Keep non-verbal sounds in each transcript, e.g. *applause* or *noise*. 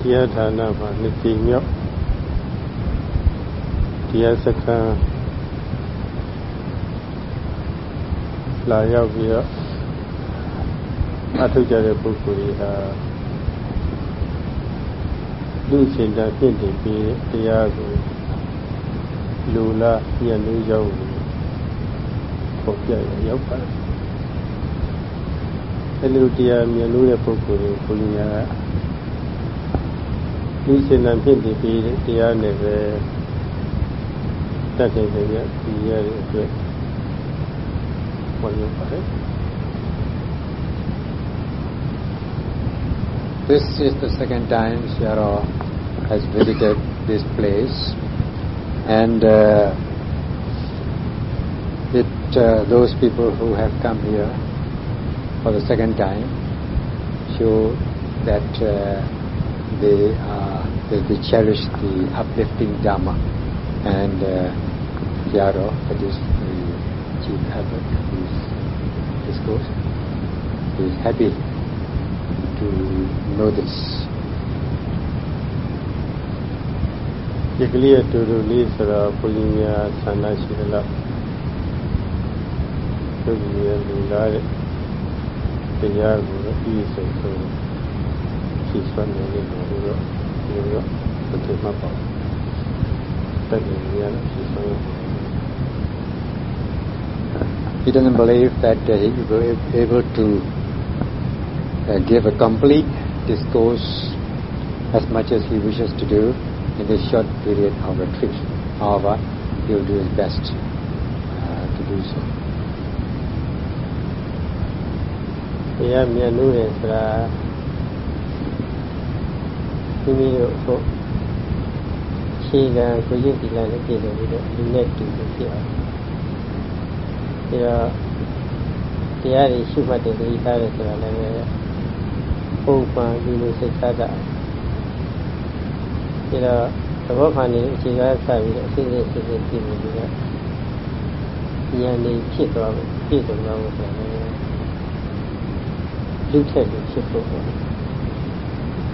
ဒီတရားဌာနမှာနှစ်ကြိမ်မြောက်တရားစခန်းလာရောက်ပြီးတော့အထုတ်ကြတဲ့ပုဂ္ဂိုလ်တွေဟာလူရှင်တာပြင့်တင်ပြီးတရားကိုလူလားညံ့လို့ရောက်ပေါ်ပြရရောက်ပါတယ်အဲလိုတရားမြင်လို့တဲ့ပုဂ္ဂိုလ်ကိုဘုရားက လူရှင်တာပြင့်တင်ပြီးတရားနဲ့ပဲတတ်တယ်ကြည့်ရတဲ့အတွက်ပေါ်ရပါတယ် This is the second time Shara has visited this place and uh, it, uh, those people who have come here for the second time show that uh, they, are, they, they, cherish the uplifting Dharma and uh, Shara, that is the chief abbot of this discourse, is happy to know this. ဒီကလေးအတူတူလေးဆိုတော့ဘုရားများဆန္ဒရှိသလားသူကြီးရဲ့လူလားတဲ့တရားကိုအီးဆုံးဆုံးဖြည့်ဆွ မ်းနေတယ်လို့တော့ဒီလိုတော့ဘုရားမှာပေါ့တက်နေရတဲ့ဖြည့်ဆွမ်း He doesn't believe that uh, he will be able to uh, give a complete discourse as much as he wishes to do in this short period of retreat. However, he will do his best uh, to do so. တရားမြတ်လို့ရဆိုတာ မိမိတို့ဟုတ်ခြေကကိုရည်ဒီလာနဲ့ပြည်တယ်ပြီးတော့လူနဲ့တူဖြစ်အောင်ဒါတော့တရားတွေရှုမှတ်တယ်ဒီသားတယ်ဆိုတာလည်းပုံမှန်ဒီလိုစိတ်ထားတာဒါတော့သဘောခံနေအခြေခံဆက်ပြီးတော့အစစ်စစ်စစ်စစ်ပြင်ပြီးတော့ဉာဏ်နေဖြစ်သွားဖို့ပြည့်စုံသွားဖို့ဆိုရင်လူထက်လူဖြစ်ဖို့ ပေါ့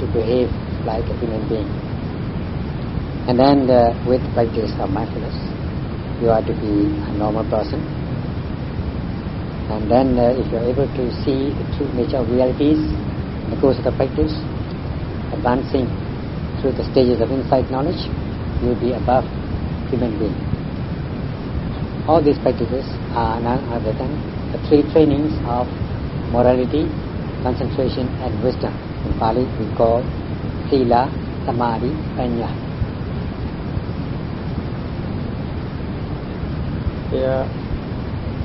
to behave like a human being. And then the, with practice of mindfulness, you are to be a normal person. And then uh, if you are able to see the true nature of realities in the course of the practice, advancing through the stages of insight knowledge, you will be above human being. All these practices are none other than the three trainings of morality, concentration and wisdom. In Pali we call Sila, Samadhi, Panya. ဒါ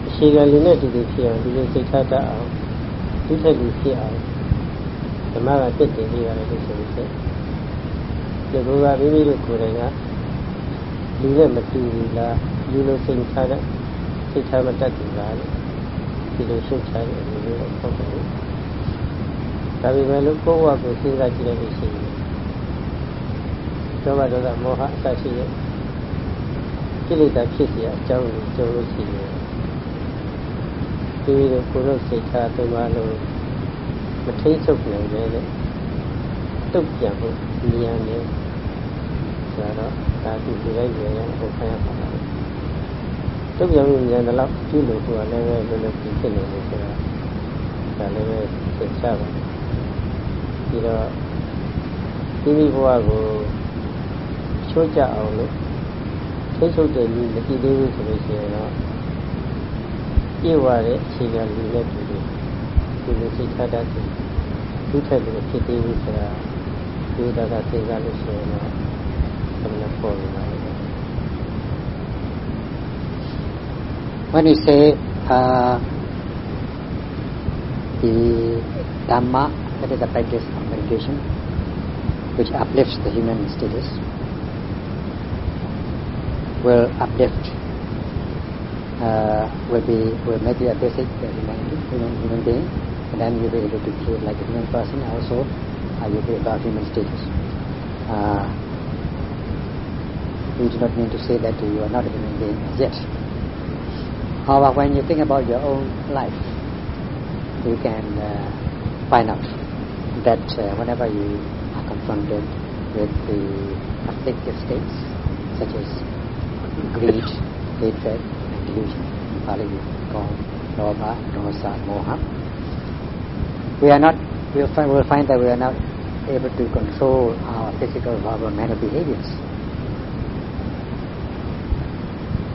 အရှိကလေးနဲ့တူတူဖြစ်အောင်ဒီလိုစိတ်ထားတတ်အောင်ဒီထက်လူဖြစ်အောင်ဓမ္မကပြည့်တင်ပြီးရတယ်လို့ဆိုလို့ဒီလိုကမိမိတို့ကိုယ်တိုင်ကလူနဲ့မတူဘူးလားလူလိုစိတ်ထားတဲ့စိတ်ထားမတတ်ဘူးလားဒီလိုရှုပ်ချတယ်လူလိုတော့ဟုတ်တယ် ဒါပေမဲ့လို့ကိုယ့်ဘဝကိုစဉ်းစားကြည့်လိုက်လို့ရှိရင်သောဘဒေါသမောဟအစရှိတဲ့ကိလေသာဖြစ်เสียအကြောင်းကိုကြုံလို့ရှိရင်ဒီလိုကိုယ်တို့စိတ်ထားသုံးပါလို့မထိတ်ချုပ်နိုင်တဲ့တုတ်ပြန်ဖို့ဉာဏ်နဲ့ဆိုတော့ဒါသူဒီလိုက်ရရင်ဟိုခံရပါလားတုတ်ပြန်ဖို့ဉာဏ်တော့ပြုလို့ကိုယ်ကလည်းပဲလုံးလုံးဖြစ်နေလို့ဆိုတာဒါလည်းပဲသိချပါ ပြီးတော့ဒီမိဘဝကိုချိုးကြအောင်လို့ထိတ်ချုပ်တဲ့လူမကြည့်သေးဘူးဆိုလို့ရှိရင်တော့ပြေဝတဲ့အခြေခံလူနဲ့တူတယ်ဒီလိုစိတ်ထားတတ်တယ်သူ့ထက်လို့ဖြစ်သေးဘူးဆိုတာဒီဒါကသိစားလို့ရှိရင်တော့ဘယ်လိုပေါ်လာလဲ When we say uh, the Dhamma, that is the practice of meditation, which uplifts the human status, will uplift, uh, will be, will make you a basic humanity, human, human being, and then you'll be able to behave like a human person. Also, uh, you'll be about human status. Uh, we do not mean to say that you are not a human being as yet. However, when you think about your own life, you can uh, find out that uh, whenever you are confronted with the afflictive states, such as greed, hatred, and delusion, in Pali we call dosa, moha, we are not, we'll find, we'll find that we are not able to control our physical, verbal, mental behaviors.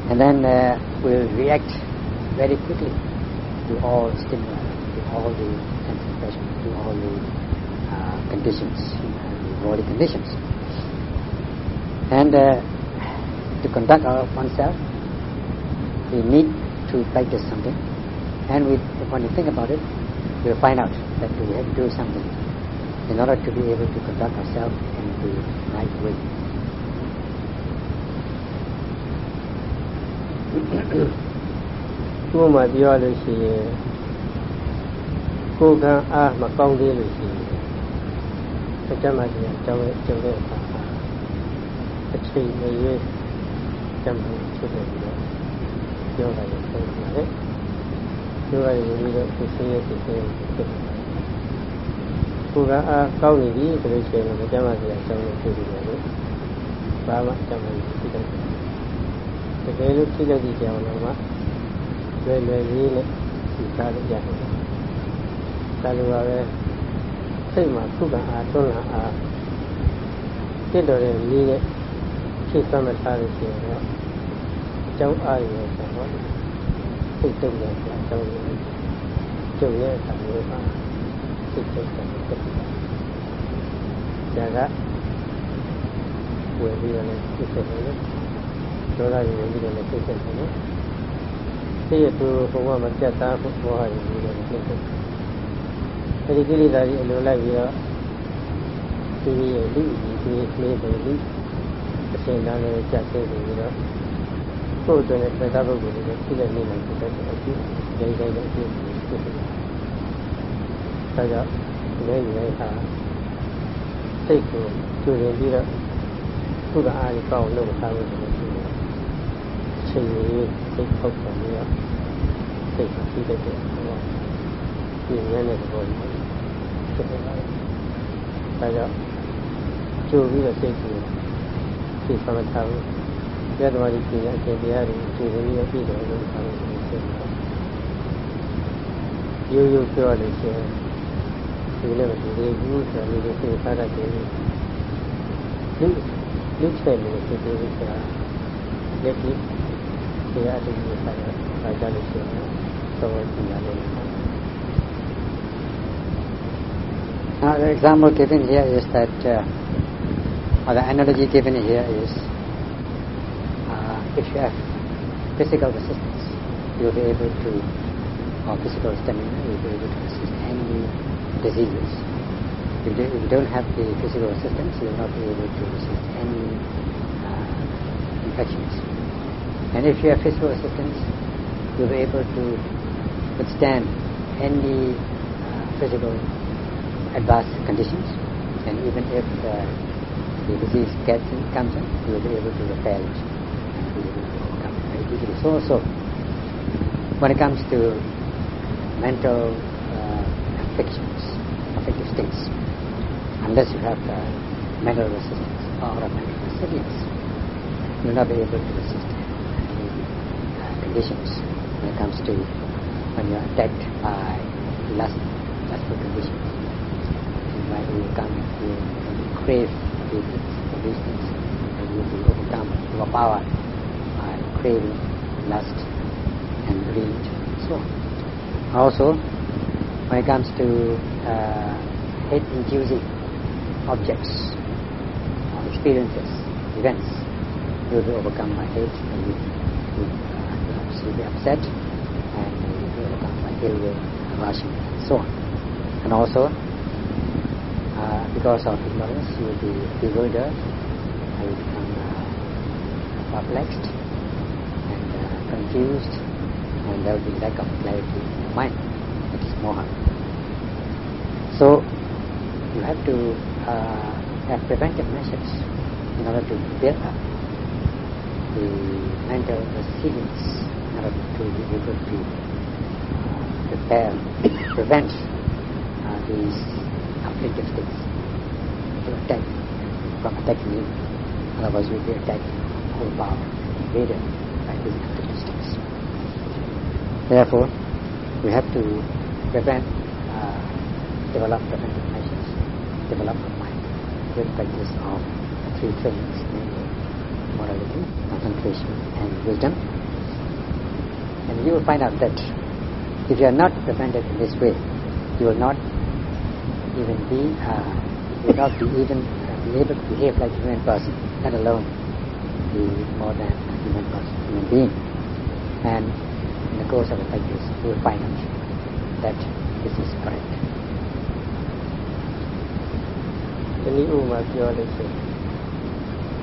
And then uh, we'll react very quickly to all stimuli, to all the impressions, to all the uh, conditions, worldly conditions. And uh, to conduct oneself, we need to practice something. And we, when you think about it, we'll find out that we have to do something in order to be able to conduct ourselves in the right way. Who ယ်ကံအားမကောင်းသေးလို့ရှိရင်အကျမ်းမှာဒီအကြောင်းရဲ့ကျုံတဲ့အခါမှာအချိန်မရွေးကျမ်းမှာဖြစ်နေပြီးတော့ပြောတာကိုပြောပါတယ်ပြောရရင်ပြီးတော့ကိုယ်ဆင်းရဲစိတ်ဆင်းရဲဖြစ်တယ်ကိုယ်ကအားကောင်းနေပြီဆိုလို့ရှိရင်လည်းကျမ်းမှာဒီအကြောင်းကိုဖြစ်ပြီးတယ်လို့ဘာမှကျမ်းမှာဖြစ်တယ်တကယ်လို့ဖြစ်တဲ့ဒီကြောင်တော့လွယ်လွယ်လေးနဲ့ဒီစားလို့ရတယ်။ဒါလိုပါပဲ စိတ်မှာခုခံအားတွန်းလာအားတိတော်တဲ့လေးနဲ့ဖြည့်ဆွမ်းမထားလို့ရှိရင်တော့အကြောင်းအားရယ်ဆိုတော့စိတ်တုံ့ပြန်တဲ့အကြောင်းလေးကျုံရဲ့အခါမျိုးပါစိတ်တုံ့ပြန်တဲ့ဖြစ်တာ။ဒါကဝယ်ပြီးတော့လည်းဖြစ်တယ်လို့ဒေါသရည်ပြီးတော့လည်းဖြစ်တယ်နော်။စိတ်ရတူဘဝမှာပြတ်သားဖို့ဘောဟာရည်ပြီးတော့ဖြစ်တယ်။ အဲဒီကိလေသာကြီးအလိုလိုက်ပြီးတော့ဒီရဲ့လူကြီးဒီကလေးတွေလူအစဉ်တန်းနဲ့ကြက်သေးပြီးတော့ကိုယ်အတွက်နဲ့သက်သာပုဂ္ဂိုလ်တွေဖြစ်တဲ့နေမှာဖြစ်တဲ့အကျိုးဒိဋ္ဌိတဲ့အကျိုးဖြစ်တယ်။ဒါကြောင့်ဒီနေ့ဒီနေ့ဟာစိတ်ကိုကျူရင်ပြီးတော့ခုကအားကြီးကောင်းလို့ထားလို့ဆိုလို့ရှိရင်ချိန်ကြီးစိတ်ဖောက်ပြန်ပြီးတော့စိတ်ကိုပြီးတဲ့တဲ့ဘောဒီညနေဘောကြီး ဖြစ်နေပါတယ်။ဒါကြောင့်ကြိုပြီးတော့စိတ်ကိုသိဆောင်ထားဖို့ရသမားကြီးပြင်အကျင့်တရားတွေကြိုပြီးတော့ပြည့်တယ်လို့ထားလို့ဖြစ်တယ်။ရိုးရိုးပြောလို့ရှိရင်ဒီလည်းမဒီလေးဘူးဆိုတော့ဒီစိတ်ထားတတ်တယ်။လူလူချက်လို့ဖြစ်ပြီးဆိုတာလက်ပြီးတရားတူကိုဆိုင်ရဆိုင်ကြလို့ရှိရင်သုံးကြည့်ရလို့ Now the example given here is that, uh, or the analogy given here is, uh, if you have physical resistance, you'll be able to, or physical stamina, you'll be able to resist any diseases. If you, don't have the physical resistance, you'll not be able to resist any uh, infections. And if you have physical resistance, you'll be able to withstand any uh, physical adverse conditions. And even if uh, the disease gets in, comes in, you'll be able to repel it and be able to overcome it very easily. So also, when it comes to mental uh, afflictions, affective states, unless you have uh, mental resistance or a mental resilience, you'll not be able to resist any conditions when it comes to when you're attacked by lust, lustful conditions. You overcome, you, you crave these things, for these and you'll be overcome, overpowered by craving, lust, and greed, so. Also, when it comes to uh, hate-inducing objects or experiences, events, you'll be overcome by hate and you, you will be upset and will be overcome by ill will, and so on. And also, uh, because of ignorance, you will be bewildered, you will become uh, perplexed and uh, confused, and there will be lack of clarity in your mind. That is moha. So, you have to uh, have preventive measures in order to build up the mental resilience in order to be able to uh, prepare, *coughs* prevent uh, these afflictive states to attack from attacking you. Otherwise, you'll be attacked overpowered, invaded by afflictive states. Therefore, we have to prevent, uh, develop preventive measures, develop our mind with practice of three things, namely morality, concentration, and wisdom. And you will find out that if you are not prevented in this way, you will not even be, uh, you will not be even uh, be able to behave like a human person, let alone be more than a human person, human being. And in the course of the practice, you will find out that this is correct. ဒီနည်းဥပမာပြောလို့ရှိရင်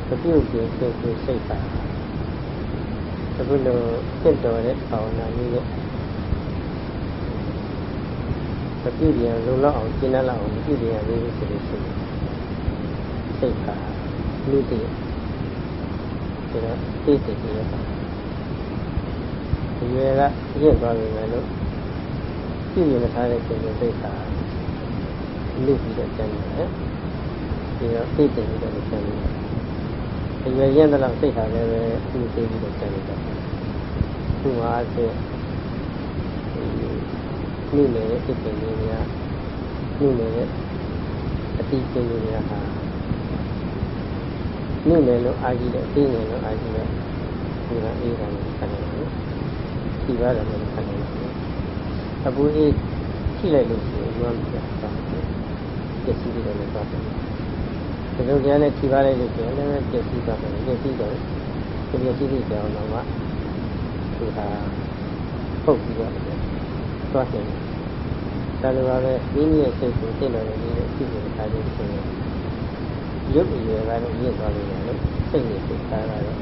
မပြုတ်ပြင်းပြင်းပြင်းစိတ်ပါအခုလိုပြင့်တော်တဲ့ဘာဝနာနည်းနဲ့ မပြုတ်ပြန်လုံလောက်အောင်ကျင့်တတ်လောက်အောင်မပြုတ်ပြန်လေးဆိုလို့ရှိရင်စိတ်ပါလူတည်ဒါတော့သိသိကြရပါဒီရွယ်ကရင့်သွားပြီမယ်လို့ပြုတ်ရမထားတဲ့ချိန်ကစိတ်ပါလူပြီးတော့ကျန်တယ်ဒီတော့သိသိပြီးတော့ကျန်တယ်အရွယ်ရင့်တဲ့လောက်စိတ်ဟာလည်းပဲသူ့သိပြီးတော့ကျန်တယ်သူ့မှာအ ဖြစ်နှိမ့်နေတဲ့စိတ်ပင်လေးများနှိမ့်နေတဲ့အတိအကျဉ်းလေးများဟာနှိမ့်နေလို့အာကြီးတယ်သိနေလို့အာကြီးတယ်ဒီကအေးတယ်ခံတယ်ဒီပါတော့မခံနိုင်ဘူးအပူအေးရှိလိုက်လို့ရှိရင်ဘုရားမြတ်တာပစ္စည်းတွေလည်းသွားတယ်ဒီလိုကြတဲ့ခြိပါလိုက်လို့ရှိရင်လည်းပစ္စည်းသွားတယ်ပစ္စည်းတော့ဒီပစ္စည်းတွေကြောင်းတော့မှသူဟာပုတ်ပြီးတော့ သွားတယ်ဒါလိုပါပဲမိမိရဲ့စိတ်ကိုသိတော်နေလို့ဖြစ်နေထားလို့ရှိရင်ရုပ်အရွယ်ကတော့မြင့်သွားလို့ရတယ်စိတ်နဲ့စိတ်ထားကတော့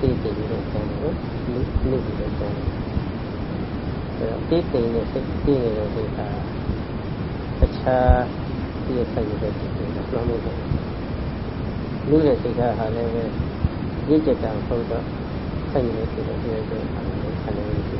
သိသိပြီးတော့ကျန်တယ်လူလူပြီးတော့ကျန်တယ်အဲတော့သိသိနဲ့စိတ်သိနေတဲ့စိတ်ဟာအခြားဒီဆိုင်ရတဲ့စိတ်ကလောမှုတယ်လူရဲ့စိတ်ဓာတ်ဟာလည်းပဲရင့်ကျက်တာဟုတ်တော့ဆိုင်ရတဲ့စိတ်တွေဒီလိုအားလုံးဆန္ဒရရှိပါတယ်စိတ်ကမှအများကြီးချတာတောင်း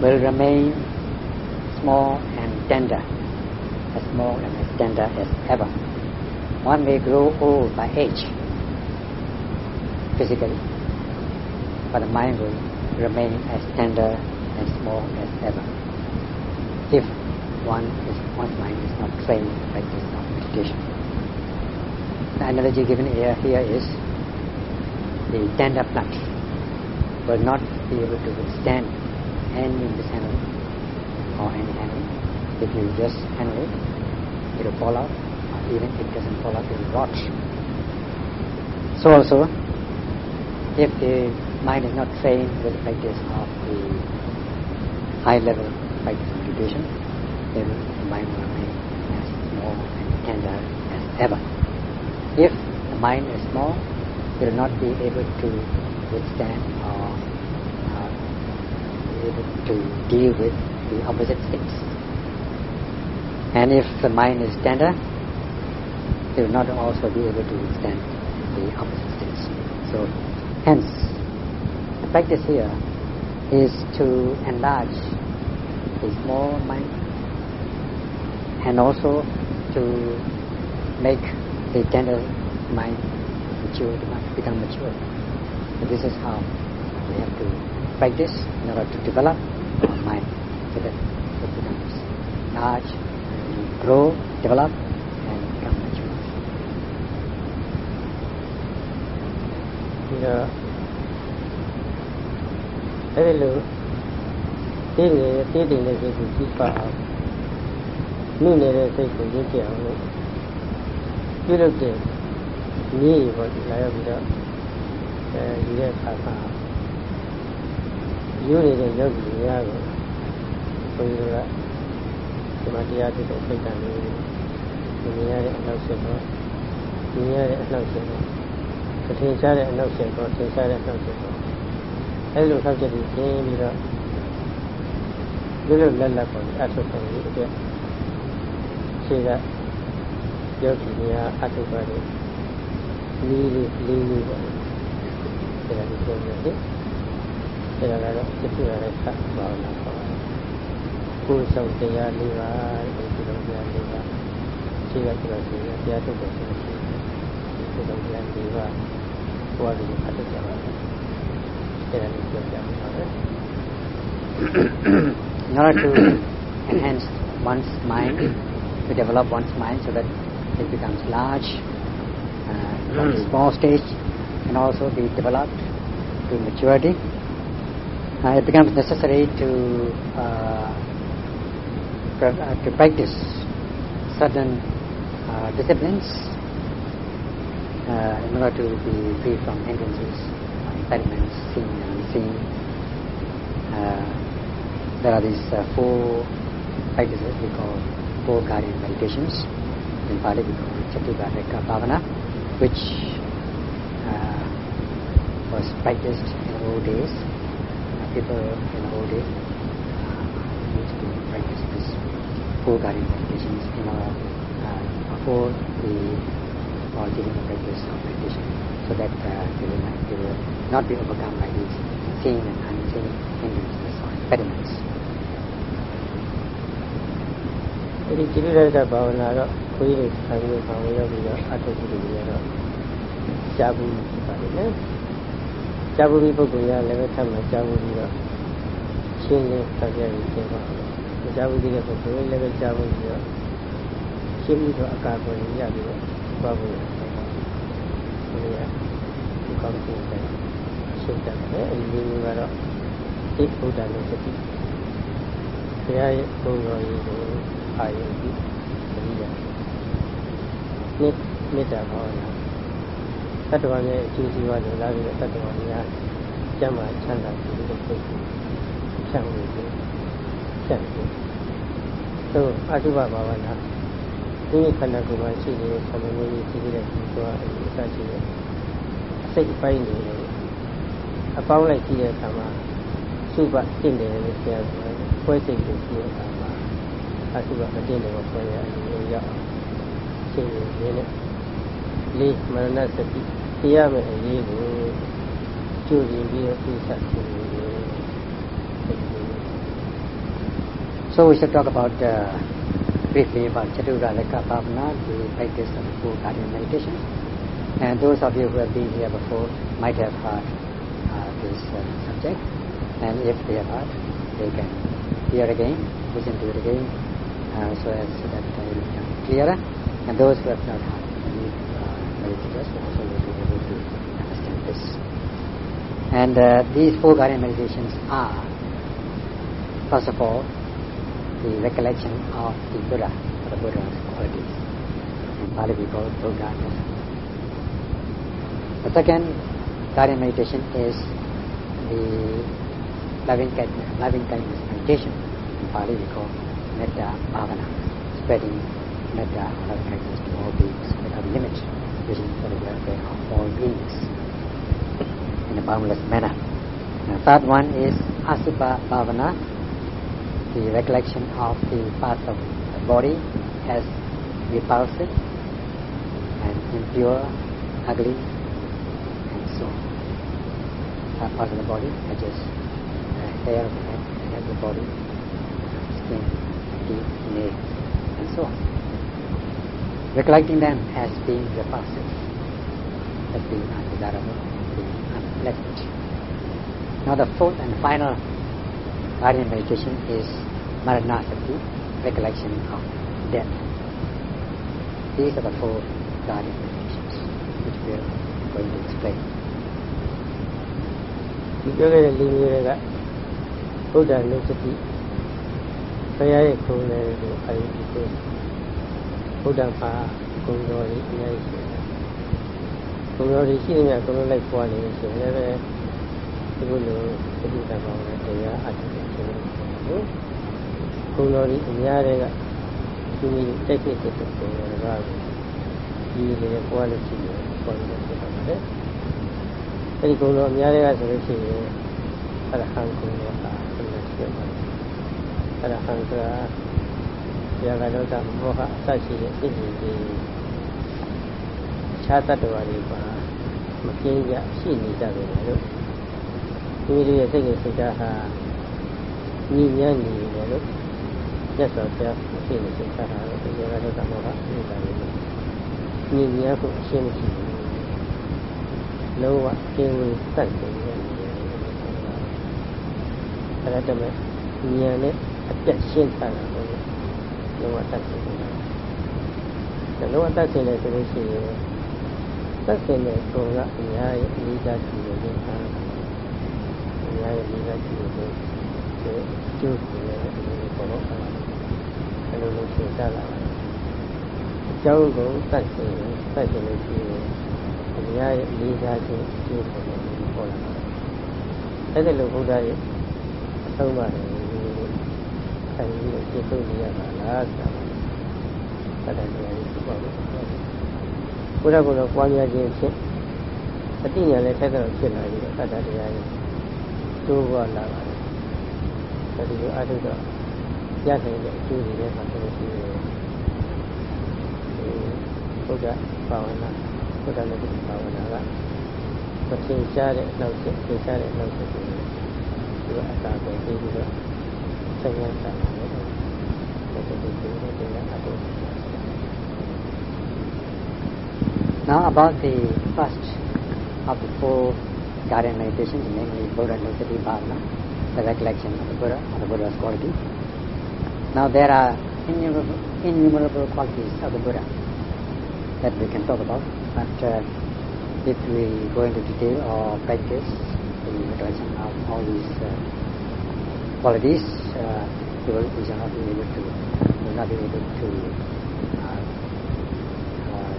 will remain small and tender, as small and as tender as ever. One may grow old by age, physically, but the mind will remain as tender and small as ever. If one is, one's mind is not trained practice of meditation. The analogy given here, here is the tender plant will not be able to withstand any mishandling or any handling. If you just handle it, it will fall out, even if it doesn't fall out, it will rot. So also, if the mind is not trained with the practice of the high level practice meditation, then the mind will remain as small and tender as ever. If the mind is small, it will not be able to withstand or able to deal with the opposite states. And if the mind is tender, it will not also be able to withstand the opposite states. So, hence, the practice here is to enlarge the small mind and also to make the tender mind mature, become mature. So this is how we have to practice in order to develop our mind. So that it becomes large, grow, develop, and become mature. The အဲ့လိုသိတယ်သိတယ်လည်းစိတ်ကိုကြည့်ပါအောင်နှုတ်နေတဲ့စိတ်ကိုရင့်ကြအောင်လို့ပြုလုပ်တဲ့နည်းပေါ့ဒီလာရောက်ပြီးတော့အဲဒီရဲ့ခါခါ မှာယူနေတဲ့ယောဂီများကိုဘုန်းကြီးကဒီမှာတရားသိတဲ့စိတ်ဓာတ်လေးဒီနေရတဲ့အနောက်ဆက်တော့ဒီနေရတဲ့အနောက်ဆက်တော့ထင်ရှားတဲ့အနောက်ဆက်တော့ထင်ရှားတဲ့အနောက်ဆက်တော့အဲဒီလိုထောက်ချက်ပြီးရှင်းပြီးတော့လွတ်လွတ်လပ်လပ်ပေါ်အထုပ်ပုံလေးအတွက်ရှင်းကယောဂီများအထုပ်ပါတယ်လေးလေးလေးလေးပေါ့ဒါလည်းပြောပြတယ်အဲဒါကတော့သိရတဲ့သတ်ပါလာပါကိုယ်ဆောင်တရားလေးပါဒီလိုတရားလေးပါရှင်းကပြောတယ် In order *coughs* to enhance one's mind, to develop one's mind so that it becomes large, uh, hmm. small stage, and also be developed to maturity, uh, it becomes necessary to uh, uh, to practice certain disciplines in order to be free from hindrances, impediments, seen and unseen. There are these four practices we call four guardian meditations. In Pali we call it Caturarakkha Bhavana, which was practiced in old days Uh, people in the old days uh, used to practice these four guardian meditations in order uh, before the or giving the practice of meditation, so that uh, they, will not, they will not be overcome by these seen and unseen hindrances or impediments. အဲဒီจิตရတဘာဝနာတော့ခွေးတွေခံပြီးပါဝင်ရောက်ပြီးတော့အထုပ်ပြီးလို့ရတော့ကြာဘူးပါလေနော် ကြာဘူးဒီပုဂ္ဂိုလ်ရလည်းပဲထပ်မှကြာဘူးပြီးတော့ရှင်းလင်းဆက်ပြပြီးရှင်းပါမယ်ကြာဘူးဒီတဲ့ပုဂ္ဂိုလ်လည်းပဲကြာဘူးပြီးတော့ရှင်းပြီးတော့အကာအကွယ်ရပြီးတော့သွားဖို့ရတယ်ဒီကဒီကောင်းတဲ့ရှင်းတယ်အဲဒီလိုကတော့ဒီဘုဒ္ဓနဲ့စတိဘုရားရဲ့ဘုံတော်ကြီးကိုအာယုပြုသတိရနိမေတ္တာဘာဝနာ တတ္တဝါရဲ့အကျိုးစီးပွားတွေလာပြီးတော့တတ္တဝါများကျမ်းမာချမ်းသာပြီးတော့ပုဂ္ဂိုလ်ဖြန့်လို့ဖြန့်လို့သို့အတုပဘာဝနာဒီခန္ဓာကိုယ်မှာရှိနေတဲ့သမဏေကြီးရှိနေတဲ့ဒီသွားအစရှိတဲ့အစိတ်ပိုင်းတွေအပေါင်းလိုက်ကြည့်တဲ့အခါမှာစုပတင့်တယ်လို့ပြောတယ်ဖွဲစိတ်ကိုကြည့်တဲ့အခါမှာအစုပမတင့်တယ်ကိုဖွဲရလို့ရောက်ရှင်းရင်းနဲ့ So we should talk about uh, briefly about Caturarakkha Bhavana, the practice of four guided meditation And those of you who have been here before might have heard uh, this uh, subject. And if they have heard, they can hear again, listen to it again, uh, so as to that it clearer. And those who have not heard, meditators able to understand this. And uh, these four guardian meditations are, first of all, the recollection of the Buddha, or the Buddha's qualities. In Pali we call Buddha. The second guardian meditation is the loving kindness, loving meditation. In Pali we call Metta Bhavana, spreading Metta, loving kindness to all beings without limit, wishing for the welfare of all beings in a boundless manner. The third one is Asubha Bhavana, the recollection of the parts of the body as repulsive and impure, ugly, and so on. Parts of the body such as uh, hair of the head, the the body, skin, teeth, nails, and so on Recollecting them as being repulsive, as being undesirable, being unpleasant. Now the fourth and final guardian meditation is Maranasati, recollection of death. These are the four guardian meditations which we are going to explain. ဒီပြောခဲ့တဲ့လေးမျိုးတွေကဘုဒ္ဓနုစတိဘုရားရဲ့ခုံတယ်ကိုအာရုံပြုကို ဘုဒ္ဓဘာဂုဏ်တော်ကြီးအများကြီးရှိတယ်။ဂုဏ်တော်ကြီးရှိနေမြတ်ဂုဏ်တော်လိုက်ပွားနေလို့ရှိရင်လည်းဒီလိုလိုသတိတမောင်းနဲ့တရားအထုပ်ဖြစ်နေတယ်။ဂုဏ်တော်ကြီးအများတွေကဒီနည်းတိုက်ဖြစ်တဲ့ပုံစံတွေကဒီလေပွားလို့ရှိရင်ပွားလို့ဖြစ်ပါတယ်။အဲဒီဂုဏ်တော်အများတွေကဆိုလို့ရှိရင်အရဟံဂုဏ်တော်ဟာဘယ်လိုဖြစ်ပါလဲ။အရဟံဆိုတာ ရာဂဒေါသမောဟအစရှိတဲ့စိတ်ကြီးတွေခြားတတ္တဝါတွေပါမကင်းကြရှိနေကြတယ်လို့ဒီလိုရဲ့စိတ်ကိုစိတ်ဓာတ်ဟာညီညံ့နေတယ်လို့မြတ်စွာဘုရားရှိနေစိတ်ဓာတ်ဟာဒီရာဂဒေါသမောဟအမှုတွေညီညံ့ဖို့အရှင်းမရှိဘူးလုံးဝကင်းဝေးတတ်တယ်အဲ့ဒါတည်းဉာဏ်နဲ့အပြတ်ရှင်းထားတာပေါ့ လုံးဝတတ်တယ်။လုံးဝတတ်တယ်ဆိုလို့ရှိရင်တတ်တယ်နဲ့ပုံကအများကြီးအလေးထားကြည့်လို့ဟာအများကြီးအလေးထားကြည့်လို့ဒီကျိုးကိုလည်းဒီလိုပေါ်တော့အဲလိုလိုရှင်းတတ်လာတယ်။အကြောင်းကိုတတ်တယ်တတ်တယ်လို့ရှိရင်အများကြီးအလေးထားခြင်းကျိုးကိုလည်းပေါ်လာတယ်။အဲ့ဒါလိုဘုရားရဲ့အဆုံးအမတွေဆို င်ပြီးတော့ပြည့်စုံနေရတာလားဆိုတာတတ်တယ်တရားကြီးပေါ့ဘုရားကတော့ပွားများခြင်းဖြင့်အတိညာလည်းထက်တော့ဖြစ်လာပြီးတော့တတ်တရားကြီးတိုးပွားလာပါတယ်ဒီလိုအထုတော့ရနိုင်တဲ့အကျိုးတွေလည်းပါဆိုလို့ရှိရင်ဘုရားဘာဝနာဘုရားလည်းဘာဝနာကမသင်ရှားတဲ့နောက်ဆက်သင်ရှားတဲ့နောက်ဆက်ကိုဒီကအတာကိုပြီးပြီးတော့ Now about the first of the four guided meditations, namely Buddhanussati Bhavana, the recollection of the Buddha, of the Buddha's qualities. Now there are innumerable, innumerable qualities of the Buddha that we can talk about, but uh, if we go into detail or practice the meditation of all these uh, qualities, uh, we, will, shall not be able to, not able to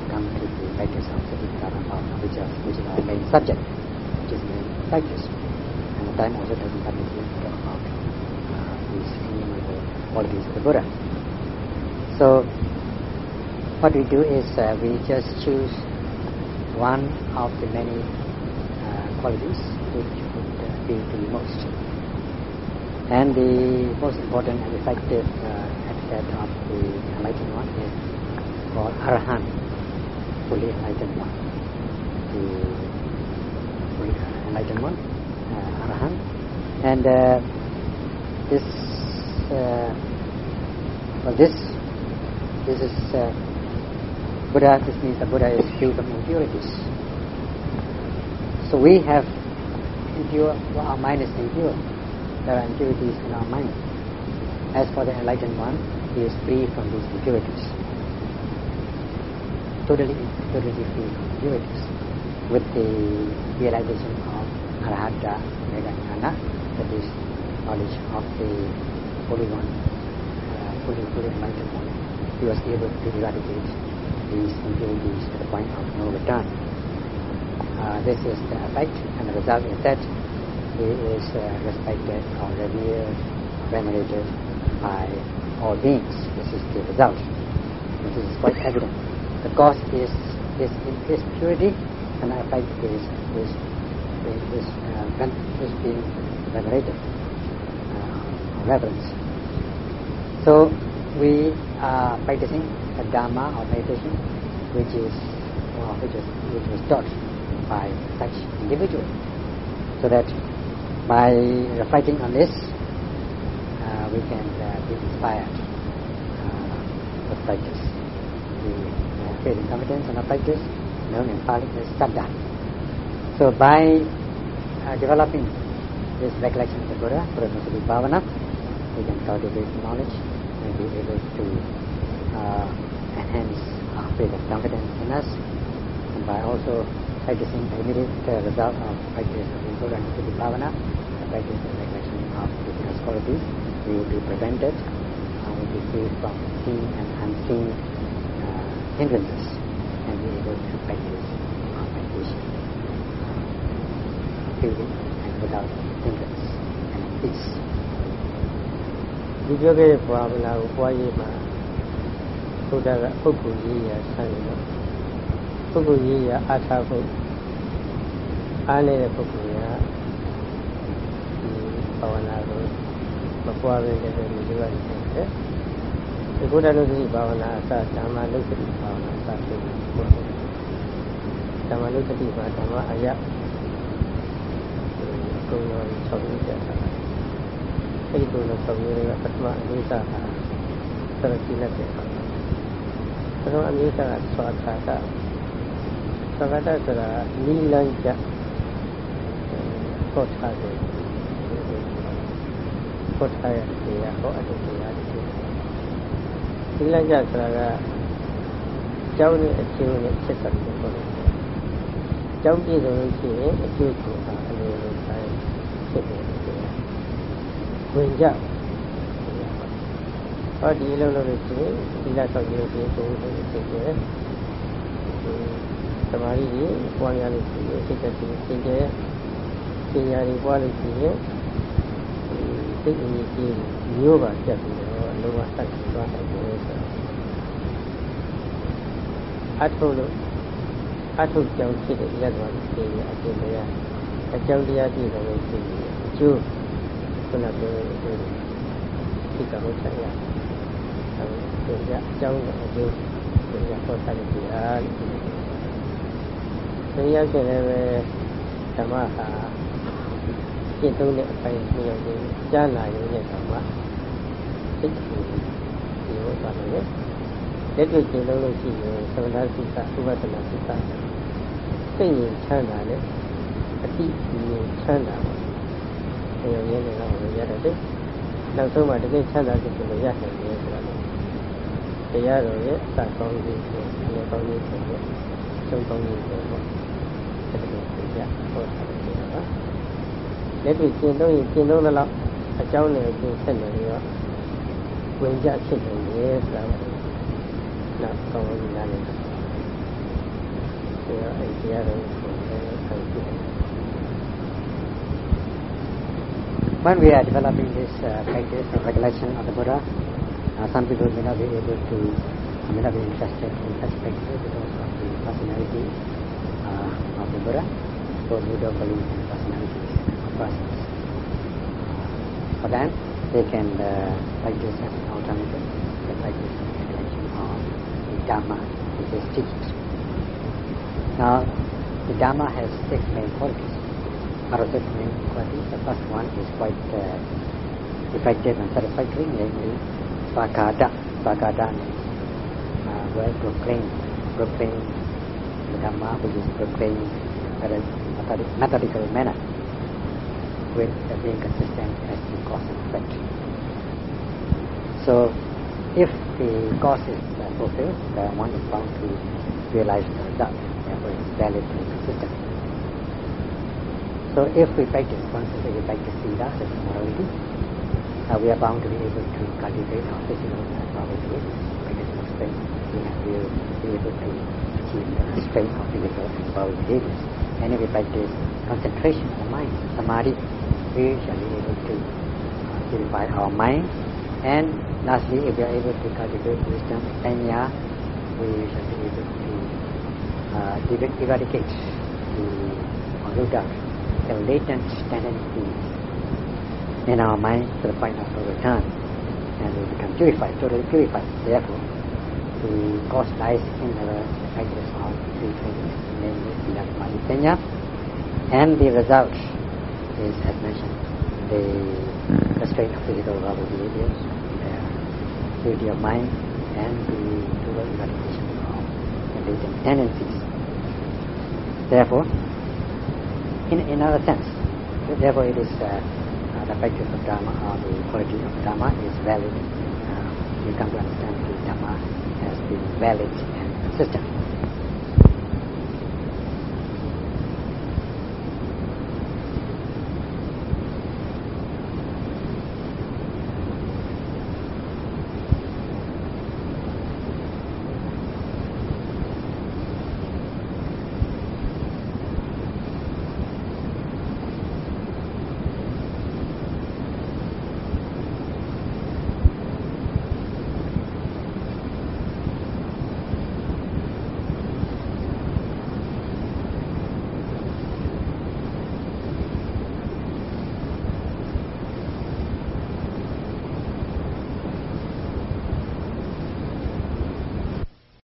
come to the practice of Satipatthana Bhavana, which, which is our main subject, which is main practice. And the time also doesn't permit to talk about uh, these innumerable qualities of the Buddha. So, what we do is uh, we just choose one of the many uh, qualities which would uh, be the most. And the most important and effective uh, epithet of the enlightened one is called Arahant fully enlightened one. The fully enlightened one, uh, Arahant. And uh, this, uh, well, this, this is uh, Buddha. This means the Buddha is free from impurities. So we have impure. Well, our mind is impure. There are impurities in our mind. As for the enlightened one, he is free from these impurities totally, totally free from impurities with the realization of Arahatta Maggañāṇa, that is knowledge of the Holy One, uh, fully, fully enlightened one. He was able to eradicate these impurities to the point of no return. Uh, this is the effect, and the result is that he is uh, respected or revered, venerated by all beings. This is the result. This is quite evident the cause is is is purity and the effect is is is, uh, is being venerated uh, reverence. So we are practicing a dharma or meditation which is which is which was taught by such individual. So that by reflecting on this uh, we can uh, be inspired uh, practice. The, faith and confidence and practice, known in Pali as Saddha. So by uh, developing this recollection of the Buddha, Bhavana, we can cultivate knowledge and be able to uh, enhance our faith and confidence in us. And by also practicing the immediate uh, result of practice of the Buddha and Sati Bhavana, the practice of regulation of physical qualities, we will be prevented and will be free from seen and unseen uh, hindrances and be able to practice our meditation uh, freely and without hindrance and peace. ဒီပြောခဲ့တဲ့ဘာဝနာကိုပွားရေးမှာဘုရားကပုဂ္ဂိုလ်ရေးရာဆန်းနေတော့ပုဂ္ဂိုလ်ရေးရာအားထားဖို့အားနေတဲ့ပုဂ္ဂိုလ်က ဒီဘာဝနာကိုမပွားဘဲလည်းပဲဒီလိုရတယ်ဒီဘုရားလုံးစီဘာဝနာအစဓမ္မလုစတိဘာဝနာအစဆိုပွားတယ်ဓမ္မလုစတိဘာဓမ္မအယကုံတော်6မျိုးကျတာအဲ့ဒီကုံတော်6မျိုးတွေကပထမအနည်းစားတာသရတိလက်တဲ့အခါပထမအနည်းစားကသောတာကသောတာဆိုတာနိလန်းကြဟောထားတယ် ဟောထားရတရားဟောအတူတရားတွေနိလန်းကြဆိုတာကကျောင်းနဲ့အကျိုးနဲ့ဆက်ဆက်ပြီးဟောတယ်ကျောင်းပြည့်စုံလို့ရှိရင်အကျိုးကိုအလိုလိုတိုင်းဖြစ်တယ်တရားဝင်ကြဟောဒီလိုလိုလို့ရှိရင်ဒီလာဆောက်ကြည့်လို့ရှိရင်ကိုယ်ကိုယ်ဖြစ်တယ်သမာဓိကြီးပွားများလို့ရှိရင်စိတ်သက်ကြီးသင်ကျဲပညာတွေပွားလို့ရှိရင် စိတ်အမြင့်ကြီးမျိုးပါပြတ်ပြီးတော့လုံးဝတတ်ပြီးသွားနိုင်တယ်ဆိုတော့အထုလို့အထုကြောင့်ဖြစ်တဲ့လက်တော်ကိုသိရအကျင့်တရားအကြောင်းတရားပြည့်စုံလို့ရှိရင်အကျိုးခုနပြောတဲ့အကျိုးဒီကလို့ဆက်ရအဲဒီကြအကြောင်းအကျိုးဒီကဟောထားတဲ့တရားတရားရှင်လည်းပဲဓမ္မဟာ ရှင်းသုံးတဲ့အပိုင်းကိုရောက်ပြီးကြားလာရတဲ့ဓမ္မစိတ်ကိုဒီလိုပါလို့လက်တွေ့ရှင်းသုံးလို့ရှိရင်သမထစိတ်ကဥပဒနာစိတ်ကစိတ်ရင်ချမ်းသာတယ်အတိရင်ချမ်းသာပါဘယ်လိုရင်းနေတော့ရတယ်နောက်ဆုံးမှတကယ်ချမ်းသာစိတ်ကိုရနိုင်တယ်ဆိုတာတရားတော်ရဲ့အစကောင်းကြီးကိုအလကောင်းကြီးကိုသုံးကောင်းကြီးကိုပေါ့အဲ့ဒါကိုပြဟောထားတယ်နော် လက်တွေ့ကျင့်သုံးရင်ကျင့်သုံးသလောက်အကြောင်းနဲ့အကျိုးဆက်နေပြီးတော့ဝင်ကြဖြစ်နေတယ်ဆိုတာနောက်ကောင်းကြီးနားလည်တယ်ဒါအဲ့ဒီတရားတော်ကိုဆန်းဖြစ်တယ် When we are developing this uh, practice of recollection of the Buddha, uh, some people may not be able to, may not be interested in such practice because of the personality uh, of the Buddha, those who don't believe uh, for them, they can uh, practice as an alternative, the practice recollection of the Dharma, which is teachings. Now, the Dharma has six main qualities. Out six main qualities, the first one is quite uh, effective and satisfactory, namely Svakkhata. Svakkhata means uh, well proclaim, proclaim the Dhamma, which is proclaimed in a methodical manner with uh, being consistent as to cause and effect. So, if the cause is uh, fulfilled, one is bound to realize the result, therefore it's valid and consistent. So if we practice, if we practice sila, such as morality, uh, we are bound to be able to cultivate our physical and practice of strength, we have to be able to achieve the strength of physical and moral behaviors. And if we practice concentration of the mind, samadhi, shall be able to purify our mind. And lastly, if we are able to cultivate wisdom, panya, we shall be able to uh, eradicate the out the latent tendencies in our mind to the point of no return and we become purified, totally purified. Therefore, the cause lies in the practice of three things, namely Panya, and the result is, as mentioned, the restraint of physical verbal behaviors, the purity of mind, and the total eradication of the latent tendencies. Therefore, in another sense. Therefore, it is uh, uh, the practice of Dharma or the quality of Dharma is valid. Uh, you come to understand the Dharma as being valid and consistent.